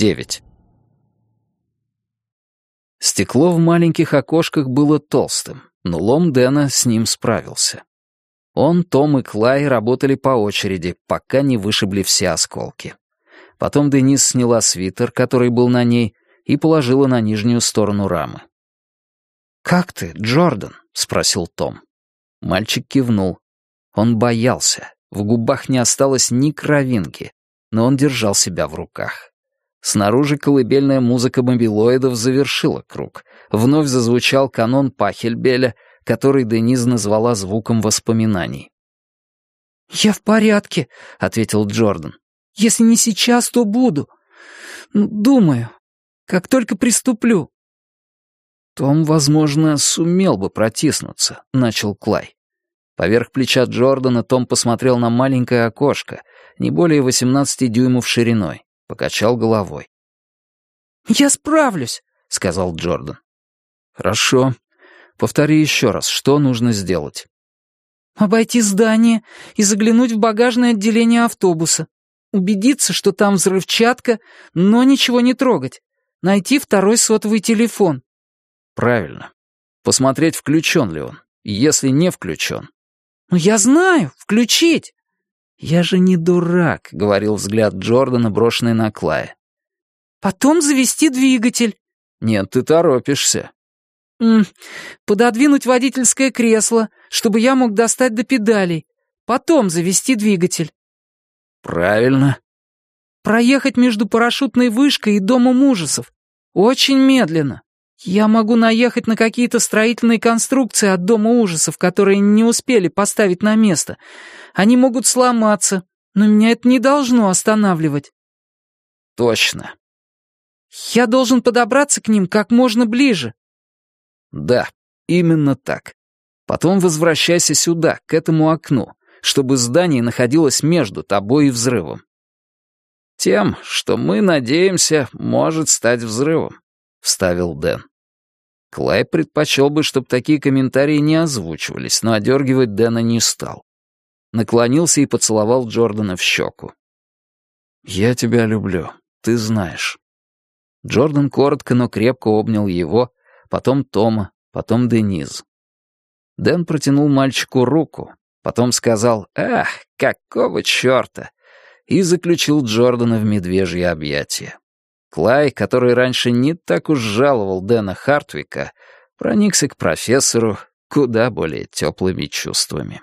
9. Стекло в маленьких окошках было толстым, но лом Дэна с ним справился. Он, Том и Клай работали по очереди, пока не вышибли все осколки. Потом Денис сняла свитер, который был на ней, и положила на нижнюю сторону рамы. «Как ты, Джордан?» — спросил Том. Мальчик кивнул. Он боялся. В губах не осталось ни кровинки, но он держал себя в руках. Снаружи колыбельная музыка мобилоидов завершила круг. Вновь зазвучал канон Пахельбеля, который Дениз назвала звуком воспоминаний. «Я в порядке», — ответил Джордан. «Если не сейчас, то буду. Ну, думаю, как только приступлю». Том, возможно, сумел бы протиснуться, — начал Клай. Поверх плеча Джордана Том посмотрел на маленькое окошко, не более 18 дюймов шириной, покачал головой. «Я справлюсь», — сказал Джордан. «Хорошо. Повтори еще раз, что нужно сделать?» «Обойти здание и заглянуть в багажное отделение автобуса. Убедиться, что там взрывчатка, но ничего не трогать. Найти второй сотовый телефон». «Правильно. Посмотреть, включен ли он. Если не включен, «Ну я знаю, включить!» «Я же не дурак», — говорил взгляд Джордана, брошенный на Клая. «Потом завести двигатель». «Нет, ты торопишься». М -м, «Пододвинуть водительское кресло, чтобы я мог достать до педалей. Потом завести двигатель». «Правильно». «Проехать между парашютной вышкой и домом ужасов. Очень медленно. Я могу наехать на какие-то строительные конструкции от дома ужасов, которые не успели поставить на место. Они могут сломаться, но меня это не должно останавливать. Точно. Я должен подобраться к ним как можно ближе. Да, именно так. Потом возвращайся сюда, к этому окну, чтобы здание находилось между тобой и взрывом. Тем, что мы надеемся, может стать взрывом, — вставил Дэн. Клай предпочел бы, чтобы такие комментарии не озвучивались, но одергивать Дэна не стал. Наклонился и поцеловал Джордана в щеку. «Я тебя люблю, ты знаешь». Джордан коротко, но крепко обнял его, потом Тома, потом Дениз. Дэн протянул мальчику руку, потом сказал «Ах, какого черта!» и заключил Джордана в медвежье объятие. Клай, который раньше не так уж жаловал Дэна Хартвика, проникся к профессору куда более теплыми чувствами.